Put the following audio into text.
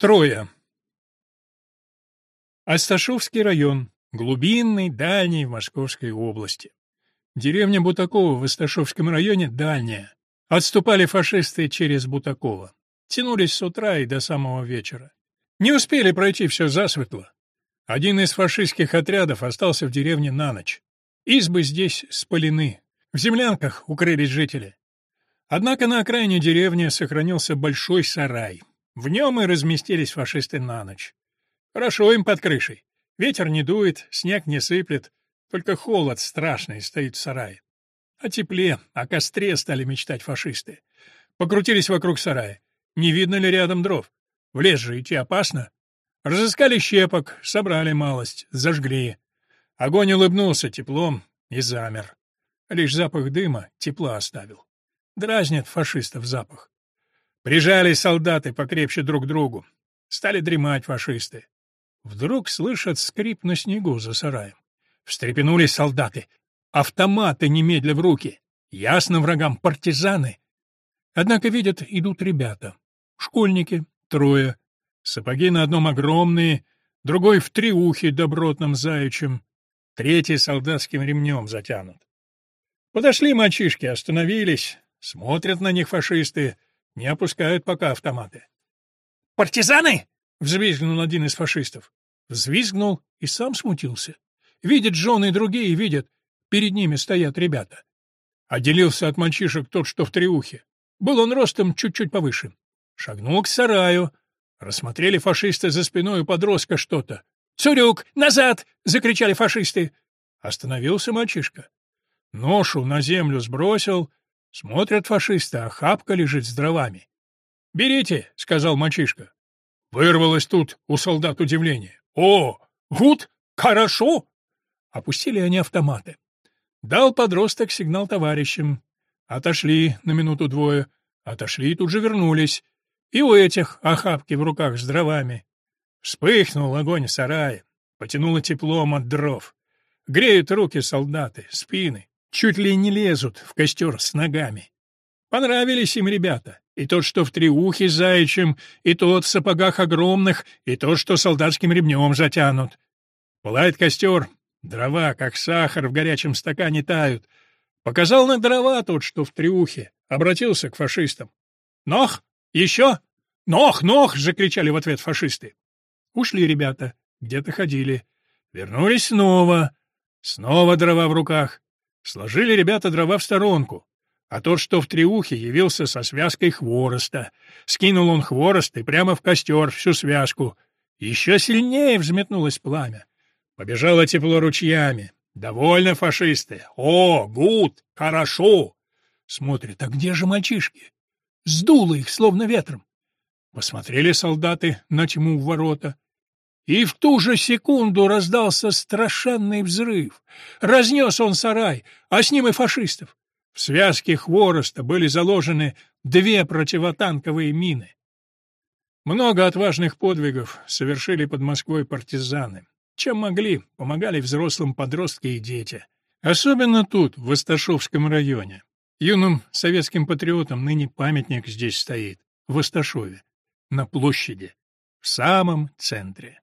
Трое. Асташовский район. Глубинный, дальний в Московской области. Деревня Бутакова в Асташовском районе дальняя. Отступали фашисты через Бутакова. Тянулись с утра и до самого вечера. Не успели пройти все засветло. Один из фашистских отрядов остался в деревне на ночь. Избы здесь спалены. В землянках укрылись жители. Однако на окраине деревни сохранился большой сарай. В нем и разместились фашисты на ночь. Хорошо им под крышей. Ветер не дует, снег не сыплет, только холод страшный стоит в сарае. О тепле, о костре стали мечтать фашисты. Покрутились вокруг сарая. Не видно ли рядом дров? В лес же идти опасно. Разыскали щепок, собрали малость, зажгли. Огонь улыбнулся теплом и замер. Лишь запах дыма тепла оставил. Дразнит фашистов запах. Прижались солдаты покрепче друг к другу. Стали дремать фашисты. Вдруг слышат скрип на снегу за сараем. Встрепенулись солдаты. Автоматы немедля в руки. Ясно врагам партизаны. Однако видят, идут ребята. Школьники, трое. Сапоги на одном огромные, другой в триухе добротным заячьим, третий солдатским ремнем затянут. Подошли мальчишки, остановились, смотрят на них фашисты — не опускают пока автоматы. «Партизаны!» — взвизгнул один из фашистов. Взвизгнул и сам смутился. Видят жены и другие, видят. Перед ними стоят ребята. Отделился от мальчишек тот, что в треухе. Был он ростом чуть-чуть повыше. Шагнул к сараю. Рассмотрели фашисты за спиной у подростка что-то. «Цурюк! Назад!» — закричали фашисты. Остановился мальчишка. Ношу на землю сбросил, Смотрят фашисты, а хапка лежит с дровами. «Берите», — сказал мальчишка. Вырвалось тут у солдат удивление. «О, гуд, хорошо!» Опустили они автоматы. Дал подросток сигнал товарищам. Отошли на минуту двое, отошли и тут же вернулись. И у этих охапки в руках с дровами. Вспыхнул огонь в сарае, потянуло теплом от дров. Греют руки солдаты, спины. Чуть ли не лезут в костер с ногами. Понравились им ребята. И тот, что в триухе заячьем, и тот в сапогах огромных, и тот, что солдатским ремнем затянут. Пылает костер, дрова, как сахар, в горячем стакане тают. Показал на дрова тот, что в триухе, обратился к фашистам. «Нох! Еще! Нох! Нох!» — закричали в ответ фашисты. Ушли ребята, где-то ходили. Вернулись снова. Снова дрова в руках. Сложили ребята дрова в сторонку, а тот, что в треухе, явился со связкой хвороста. Скинул он хворост и прямо в костер всю связку. Еще сильнее взметнулось пламя. Побежало тепло ручьями. Довольно фашисты. О, гуд, хорошо. Смотрят, а где же мальчишки? Сдуло их, словно ветром. Посмотрели солдаты на тьму в ворота. И в ту же секунду раздался страшенный взрыв. Разнес он сарай, а с ним и фашистов. В связке хвороста были заложены две противотанковые мины. Много отважных подвигов совершили под Москвой партизаны. Чем могли, помогали взрослым подростки и дети. Особенно тут, в Осташовском районе. Юным советским патриотам ныне памятник здесь стоит, в Осташове, на площади, в самом центре.